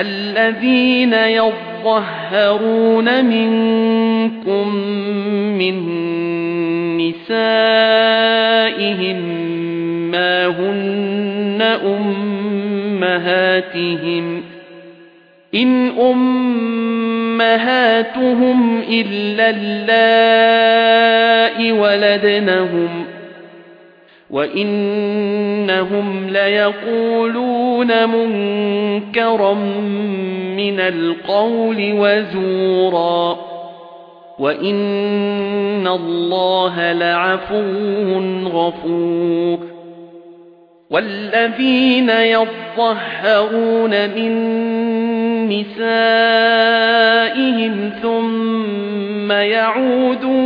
الذين يظهرون منكم من نسائهم ما هن أمهاتهم إن أمهاتهم إلا اللائي ولدنهم وَإِنَّهُمْ لَيَقُولُونَ مُنكَرًا مِنَ الْقَوْلِ وَزُورًا وَإِنَّ اللَّهَ لَعَفُوٌّ غَفُورٌ وَالَّذِينَ يَظَّهَرُونَ مِن نِّسَائِهِمْ ثُمَّ يَعُودُونَ